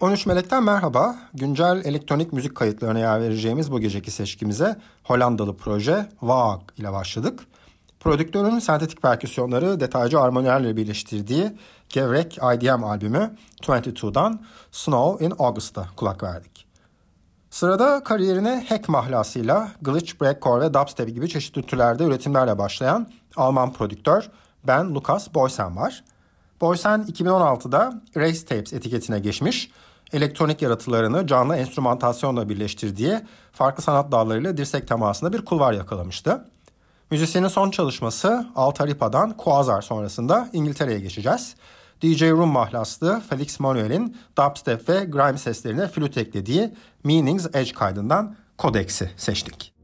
...13 Melek'ten merhaba. Güncel elektronik müzik kayıtlarına yer vereceğimiz bu geceki seçkimize... ...Hollandalı proje Waag ile başladık. Prodüktörün sentetik perküsyonları detaycı armonilerle birleştirdiği... ...gevrek IDM albümü 22'dan Snow in August'ta kulak verdik. Sırada kariyerine hack mahlasıyla glitch, breakcore ve dubstep gibi çeşitli türlerde üretimlerle başlayan Alman prodüktör Ben Lukas Boysen var. Boysen 2016'da Race Tapes etiketine geçmiş elektronik yaratılarını canlı enstrümantasyonla birleştirdiği farklı sanat dallarıyla dirsek temasında bir kulvar yakalamıştı. Müzisyenin son çalışması Altaripa'dan Quasar sonrasında İngiltere'ye geçeceğiz. DJ Room mahlaslı Felix Manuel'in dubstep ve grime seslerine flüt eklediği Meanings Edge kaydından Codex'i seçtik.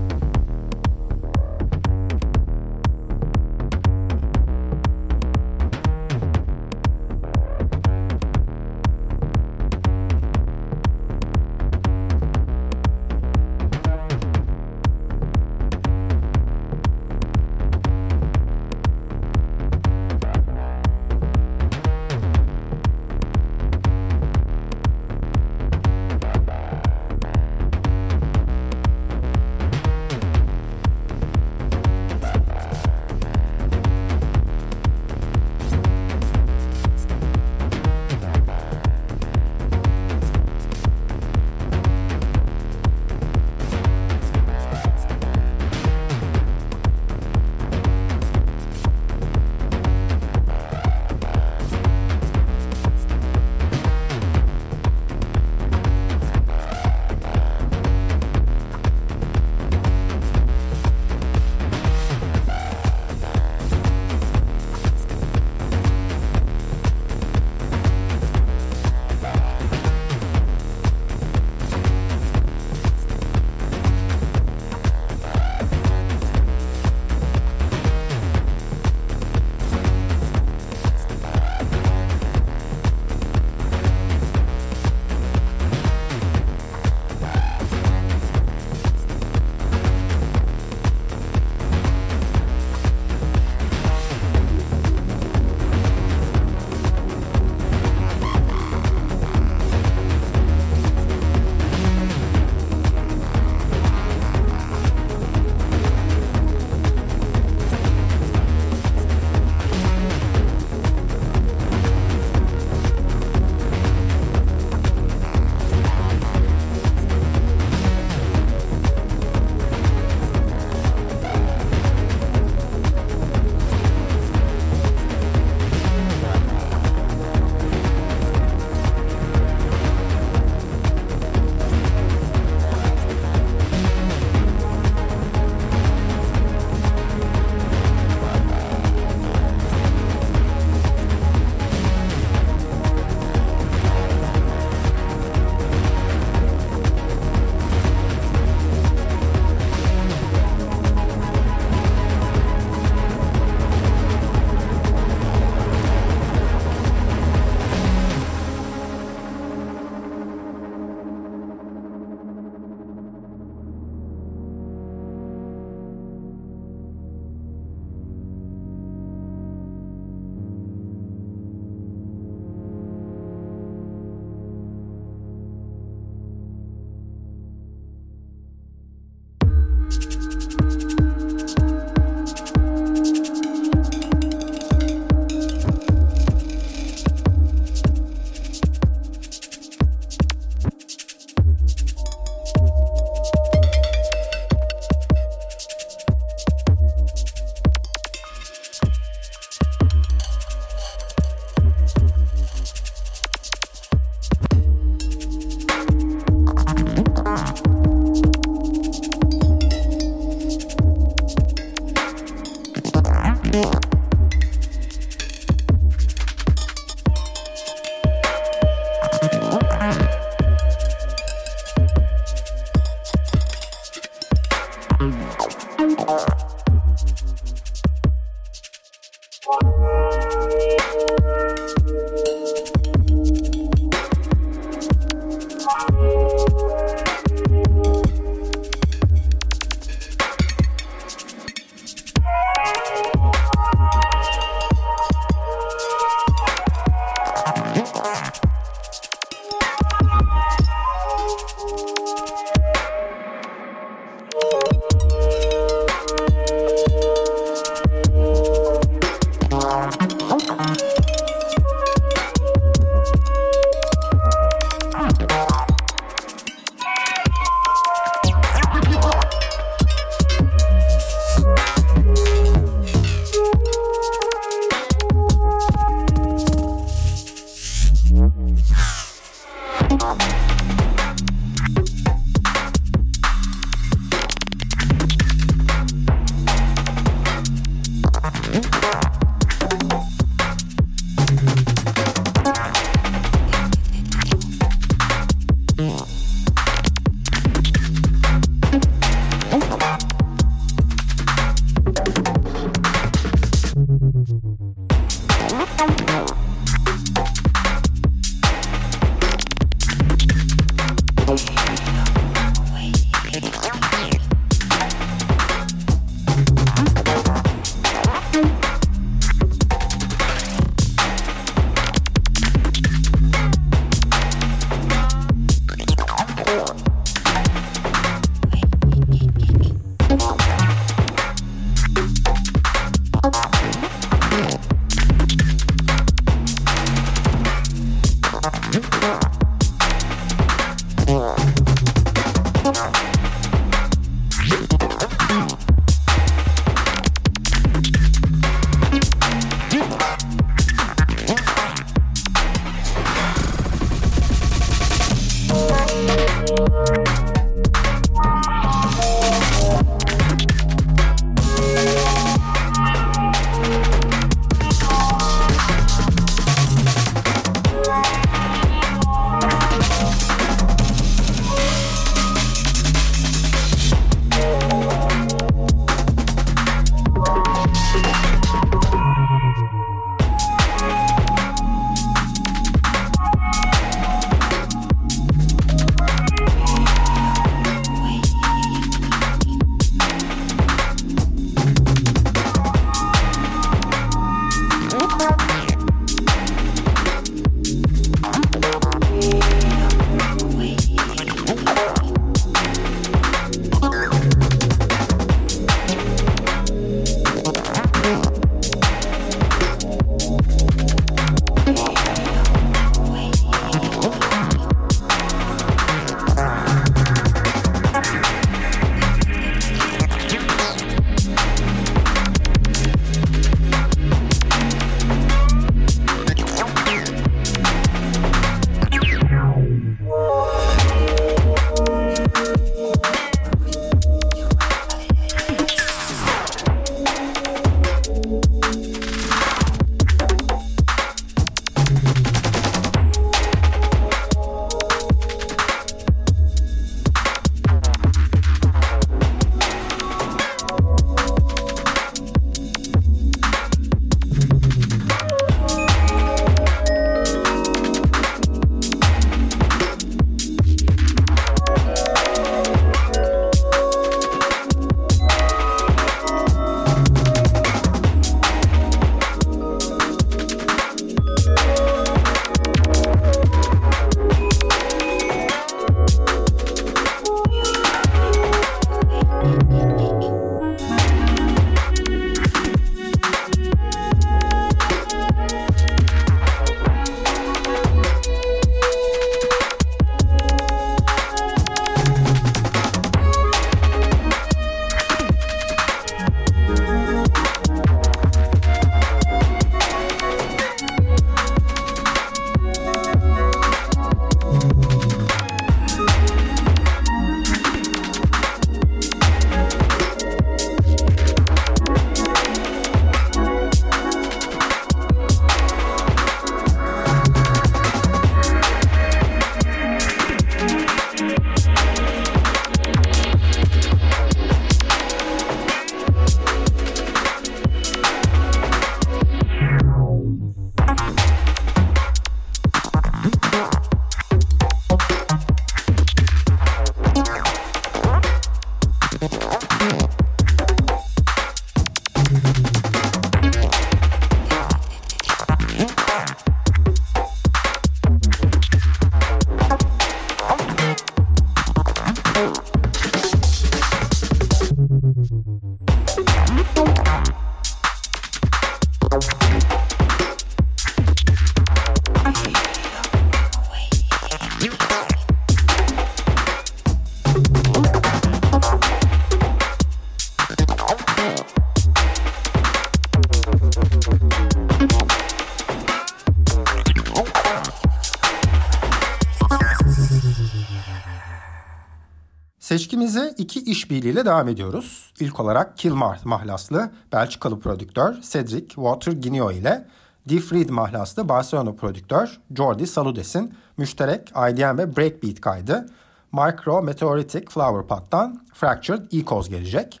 İki işbirliğiyle devam ediyoruz. İlk olarak Kilmar mahlaslı Belçikalı prodüktör Cedric Waterginio ile Defreed mahlaslı Barcelona prodüktör Jordi Saludes'in müşterek IDM ve breakbeat kaydı Micro Meteoritic Flower Pot'tan Fractured Ecos gelecek.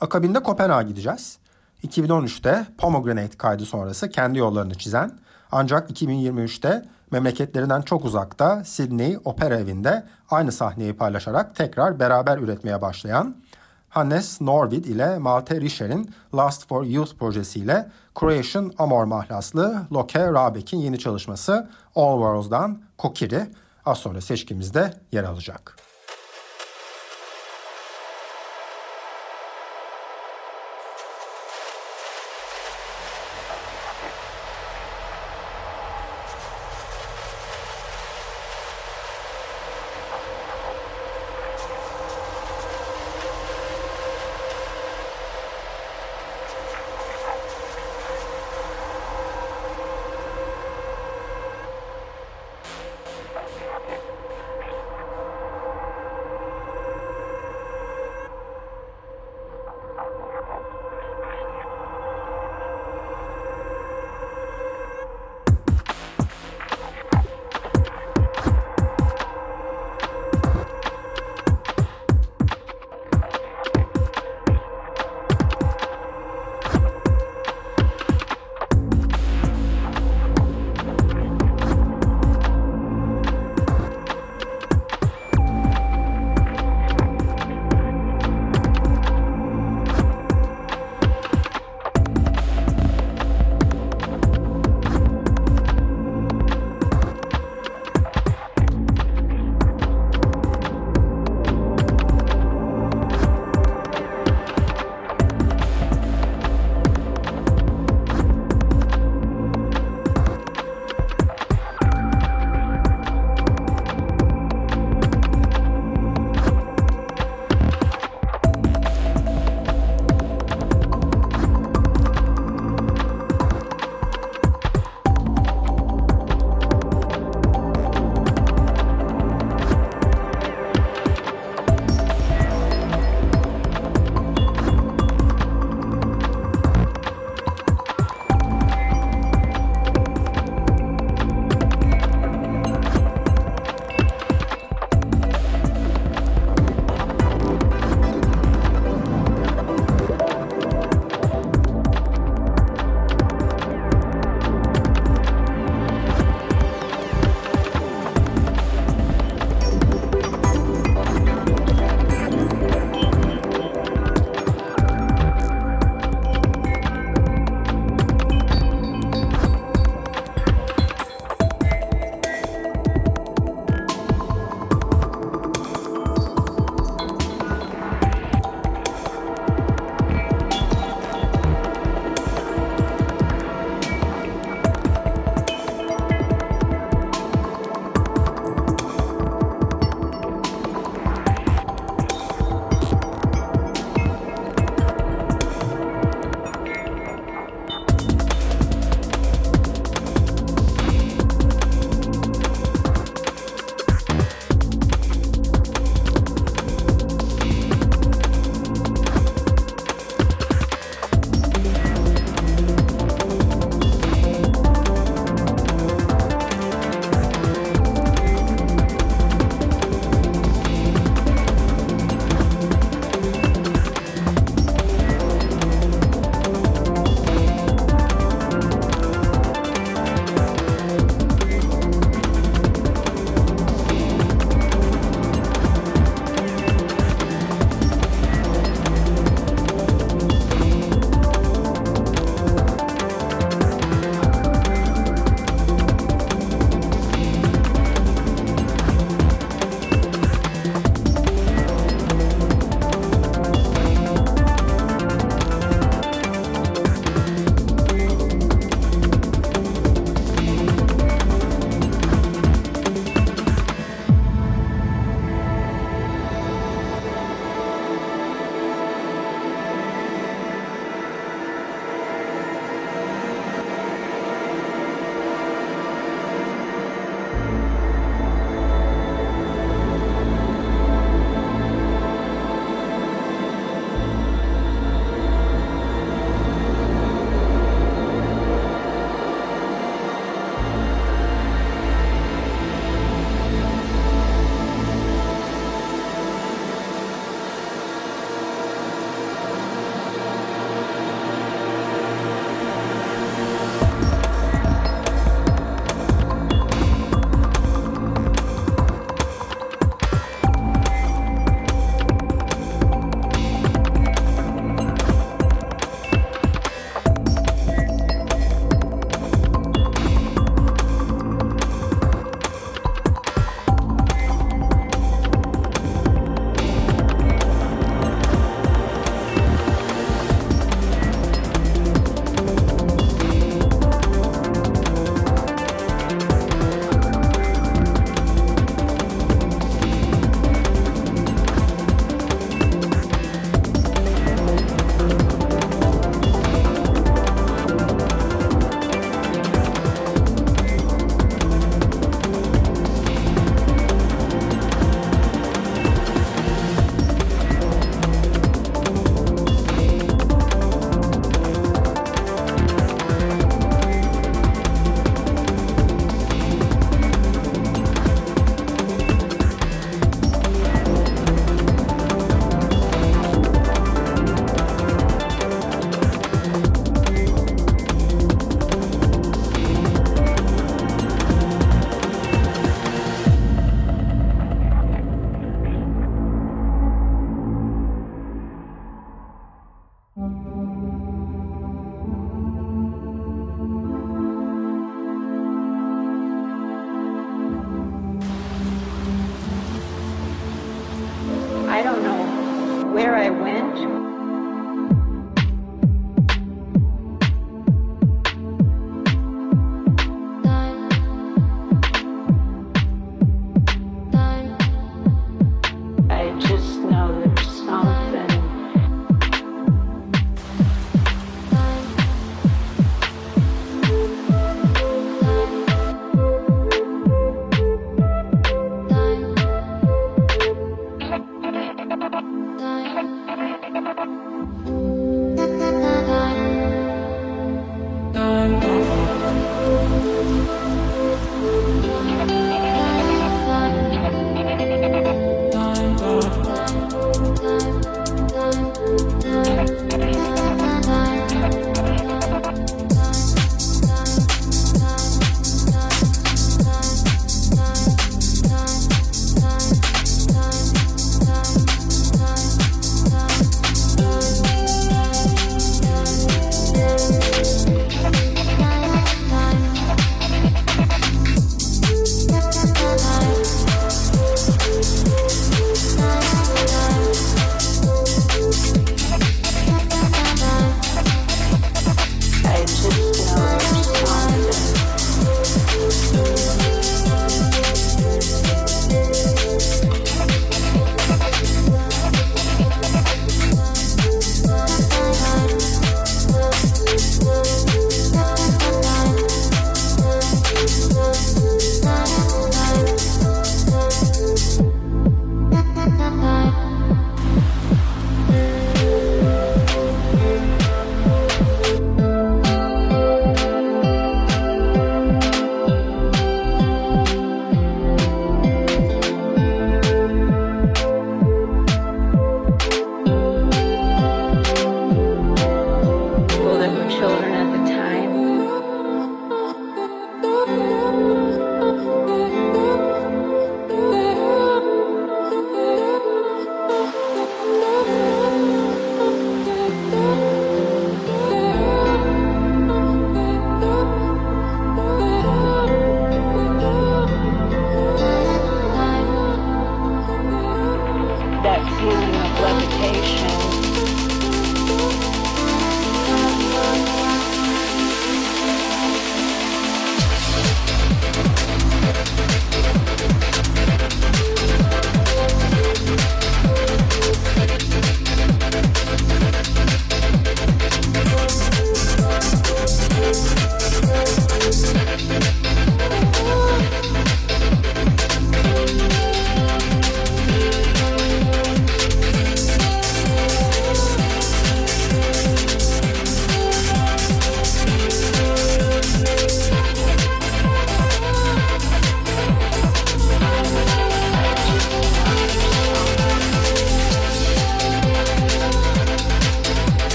Akabinde Kopenhag'a gideceğiz. 2013'te Pomegranate kaydı sonrası kendi yollarını çizen ancak 2023'te memleketlerinden çok uzakta Sydney Opera Evi'nde aynı sahneyi paylaşarak tekrar beraber üretmeye başlayan Hannes Norvid ile Malte Rischer'in Last for Youth projesiyle Croatian Amor mahlaslı Loke Rabek'in yeni çalışması All Worlds'dan Kokiri az sonra seçkimizde yer alacak.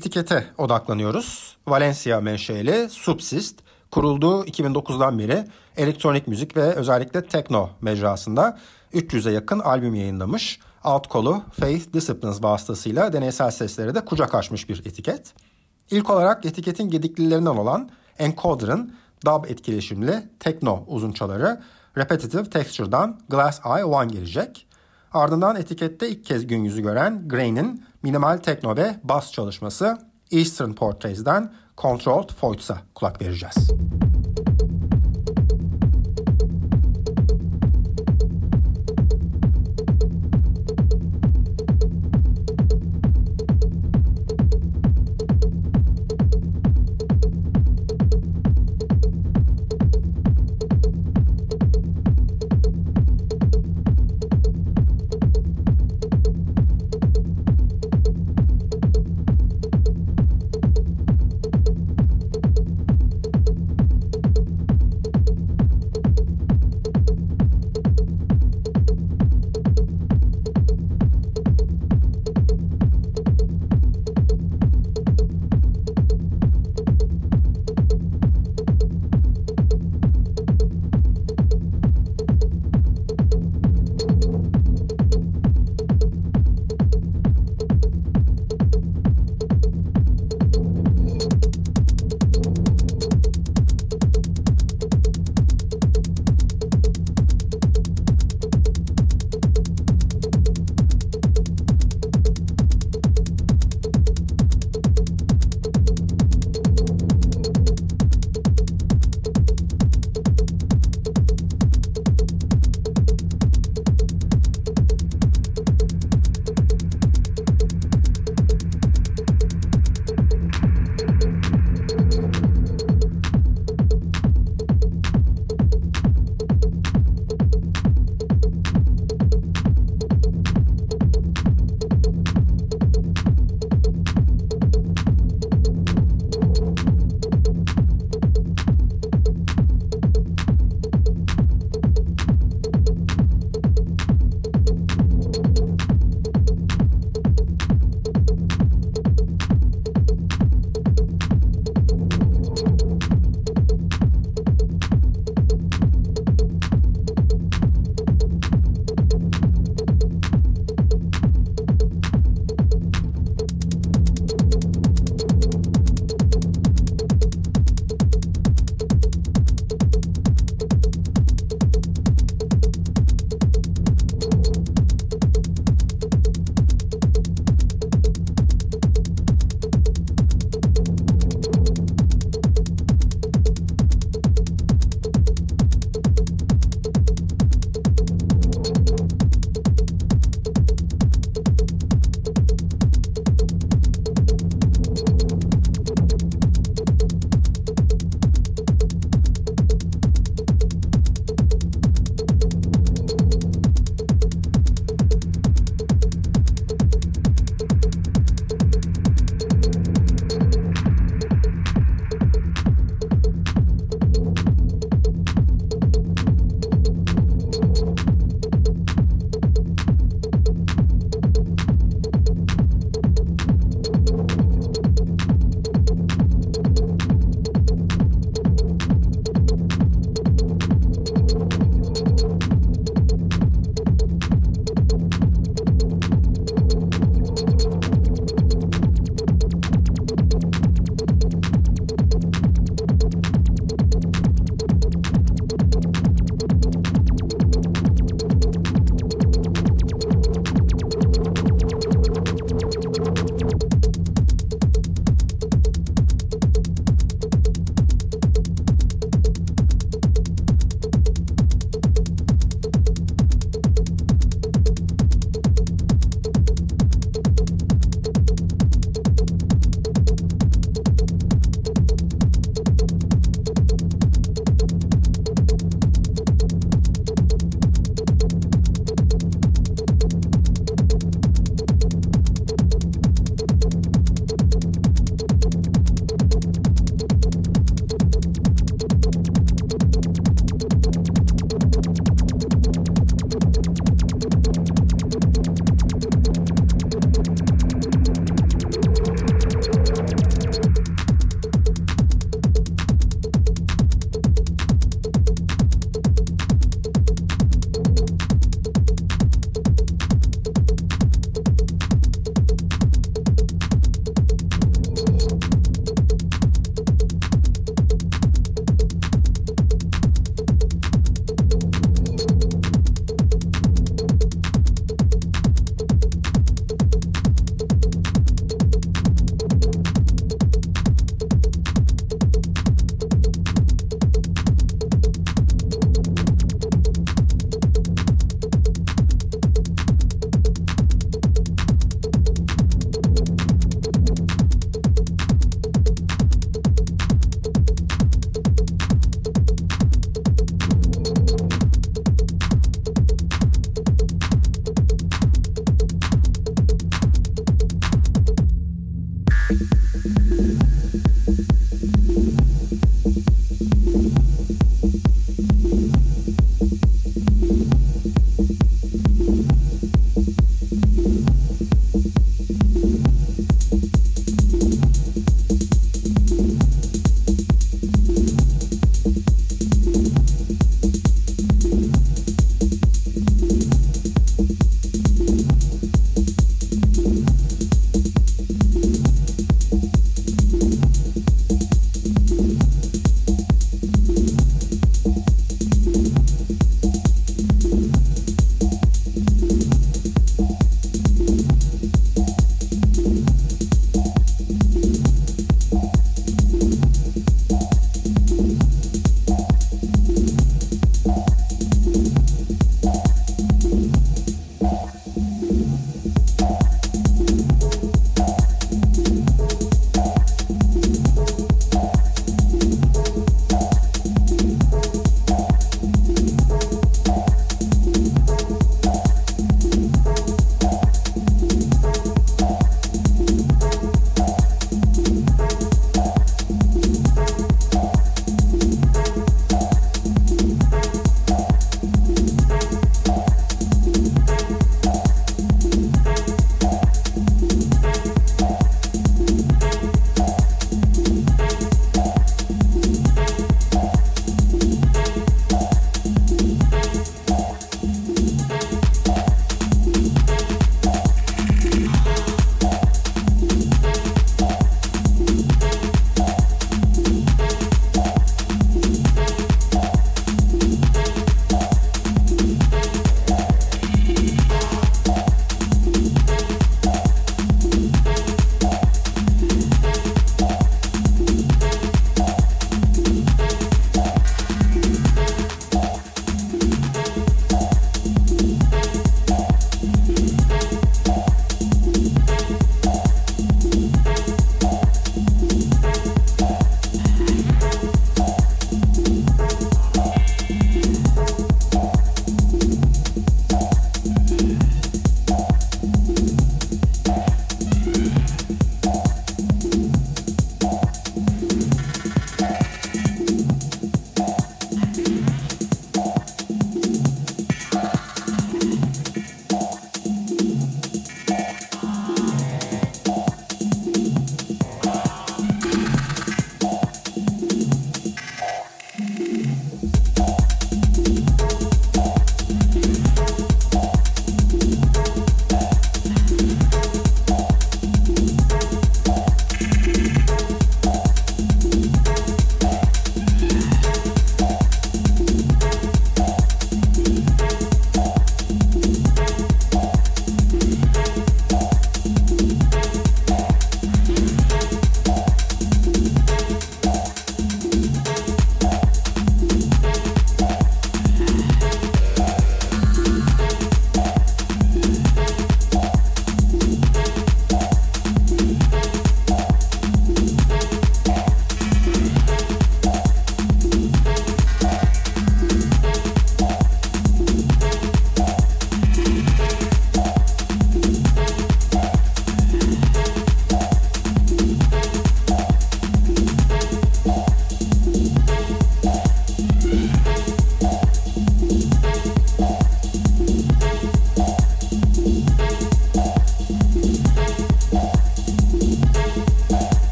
Etikete odaklanıyoruz. Valencia menşeli Subsist kurulduğu 2009'dan beri elektronik müzik ve özellikle tekno mecrasında 300'e yakın albüm yayınlamış. Alt kolu Faith Disciplines vasıtasıyla deneysel seslere de kucak açmış bir etiket. İlk olarak etiketin gediklilerinden olan Encoder'ın dub etkileşimli tekno uzunçaları Repetitive Texture'dan Glass Eye One gelecek. Ardından etikette ilk kez gün yüzü gören Grain'in minimal tekno ve bas çalışması Eastern Portraits'den Controlled Voids'a kulak vereceğiz.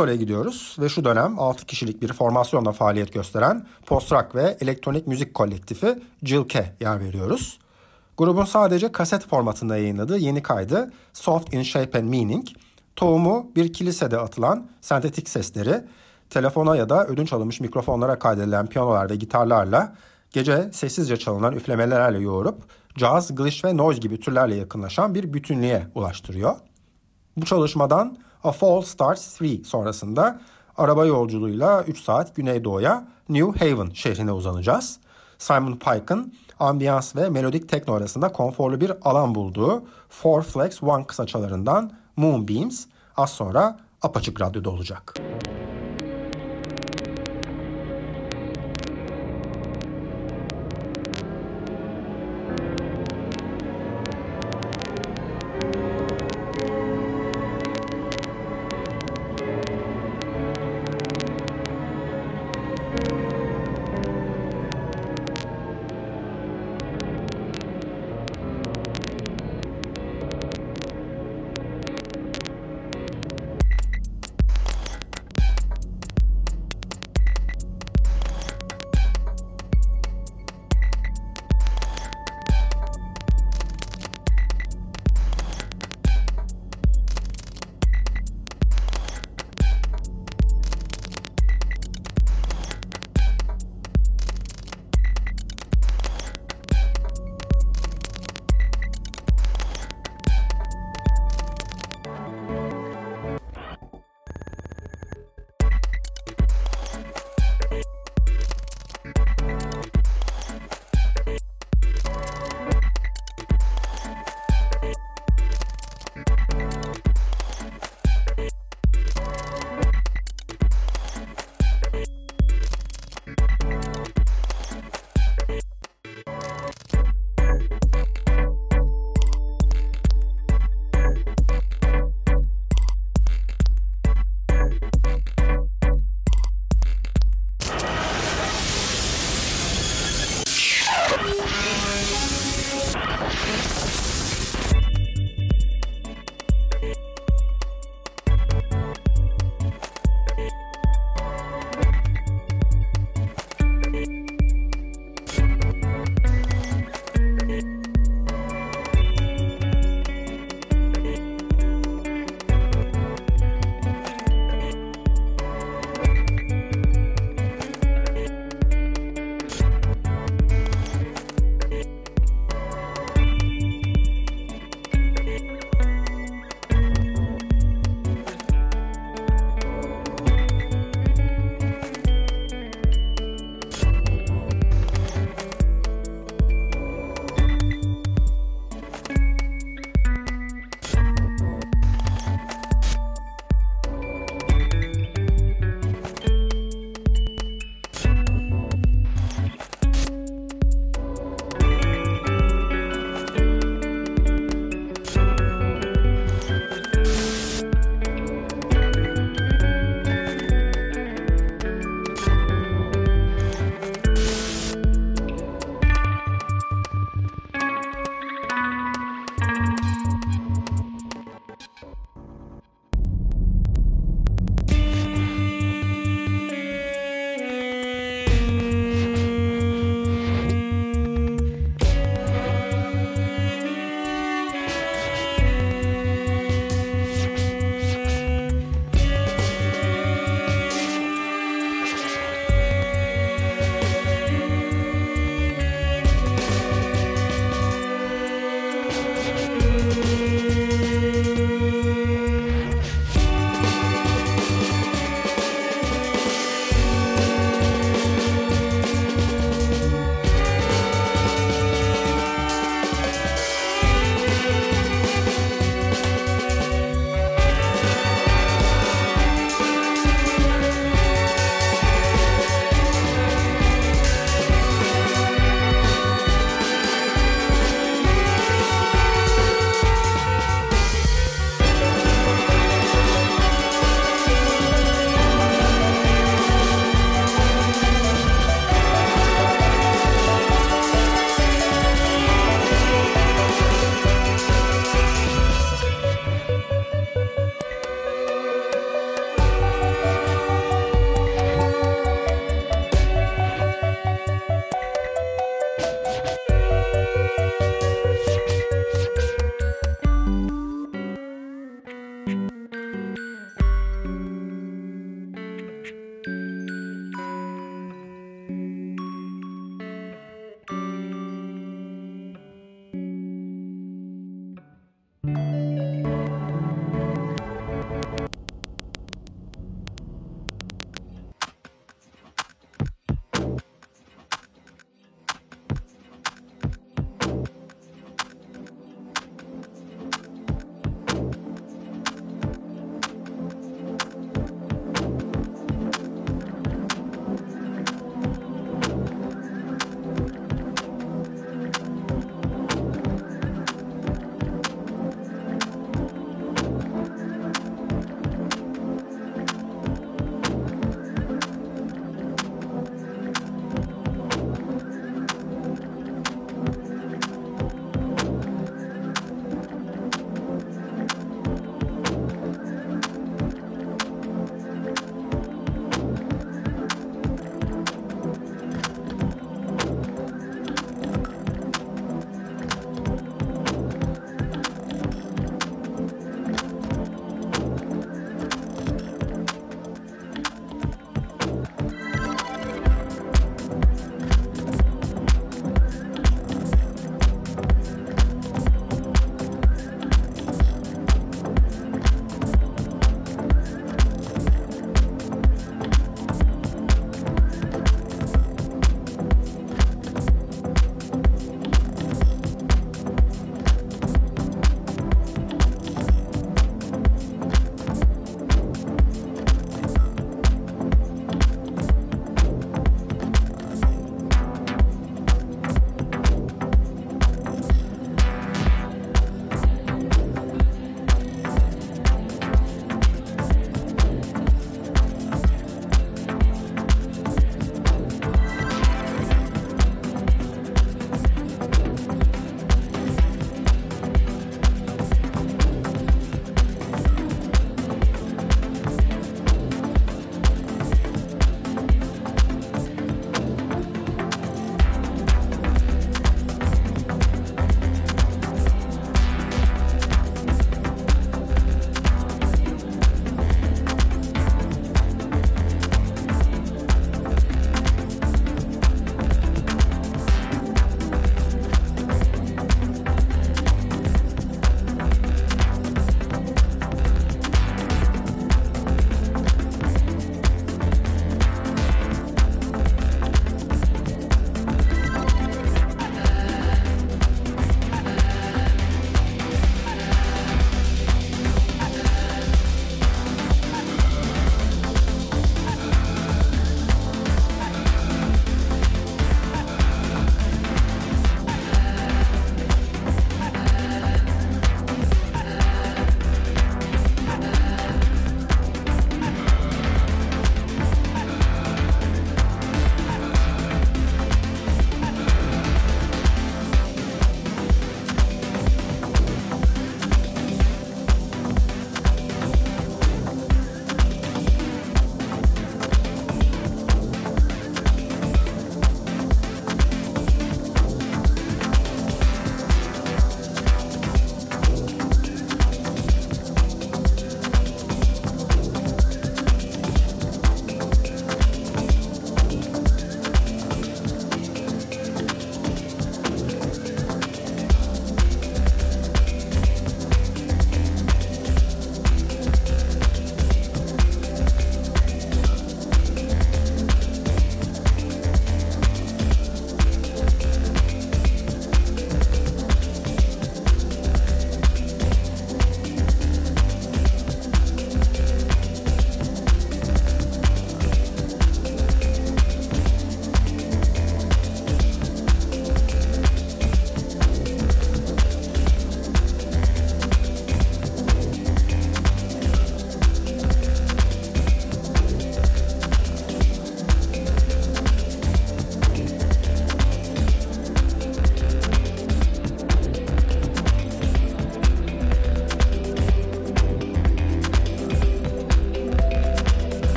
Bristol'e gidiyoruz ve şu dönem 6 kişilik bir formasyonla faaliyet gösteren post-rock ve elektronik müzik kolektifi Jilke yer veriyoruz. Grubun sadece kaset formatında yayınladığı yeni kaydı Soft in Shape and Meaning, tohumu bir kilisede atılan sentetik sesleri, telefona ya da ödünç alınmış mikrofonlara kaydedilen piyanolar ve gitarlarla gece sessizce çalınan üflemelerle yoğurup jazz, glitch ve noise gibi türlerle yakınlaşan bir bütünlüğe ulaştırıyor. Bu çalışmadan A Fall Starts 3 sonrasında araba yolculuğuyla 3 saat güneydoğuya New Haven şehrine uzanacağız. Simon Pike'ın ambiyans ve melodik tekno arasında konforlu bir alan bulduğu Four Flex One kısaçalarından Moonbeams az sonra apaçık radyoda olacak.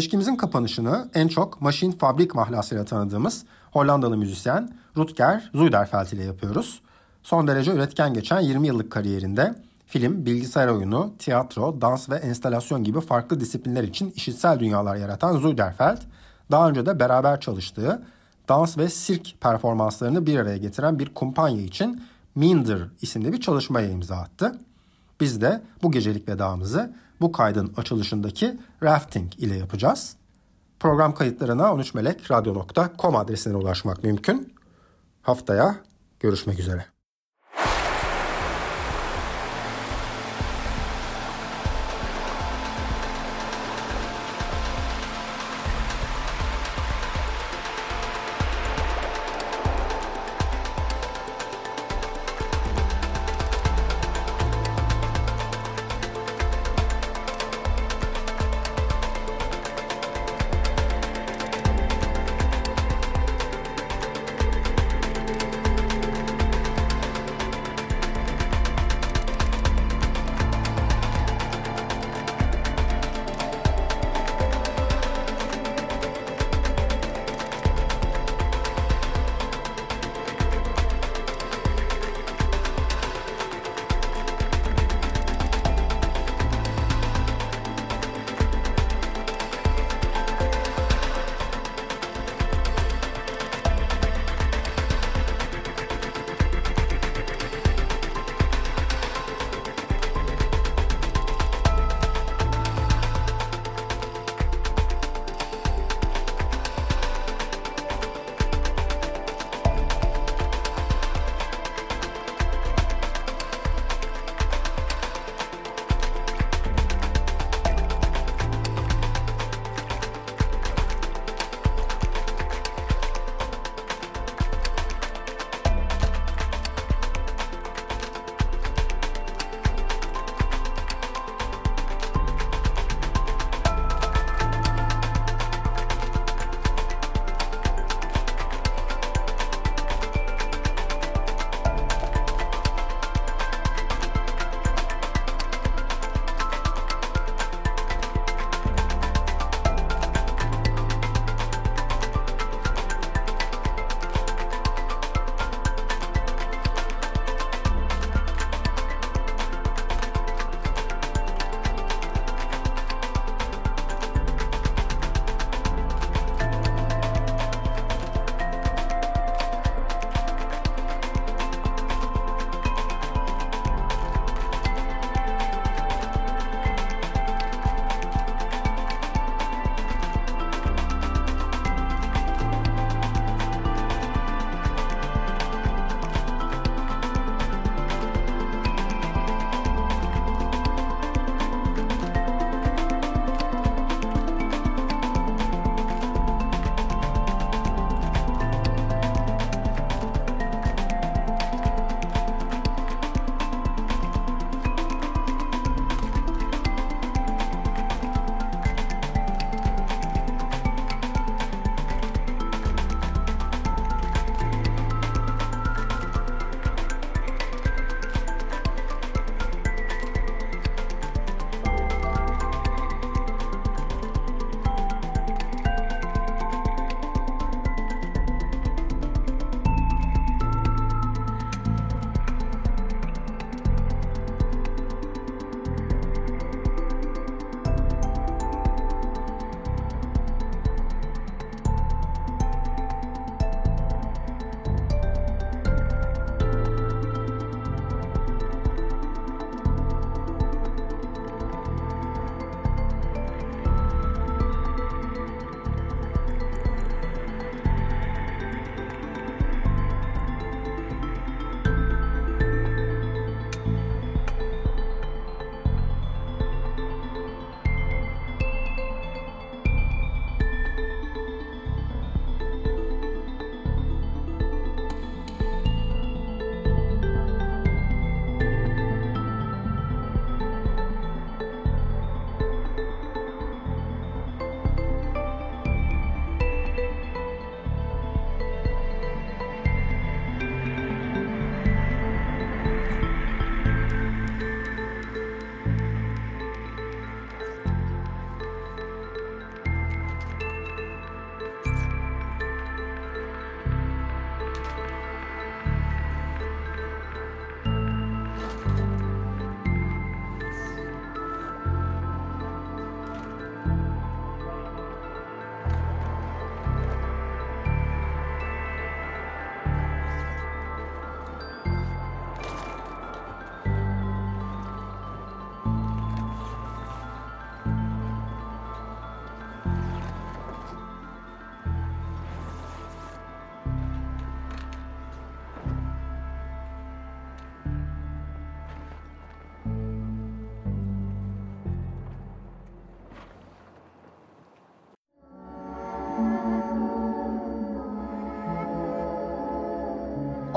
Seçkimizin kapanışını en çok Machine Fabrik mahlasıyla tanıdığımız Hollandalı müzisyen Rutger Zuiderfeld ile yapıyoruz. Son derece üretken geçen 20 yıllık kariyerinde film, bilgisayar oyunu, tiyatro, dans ve enstalasyon gibi farklı disiplinler için işitsel dünyalar yaratan Zuiderfeld, daha önce de beraber çalıştığı dans ve sirk performanslarını bir araya getiren bir kumpanya için Minder isimli bir çalışmaya imza attı. Biz de bu gecelik vedamızı bu kaydın açılışındaki Rafting ile yapacağız. Program kayıtlarına 13melekradyo.com adresine ulaşmak mümkün. Haftaya görüşmek üzere.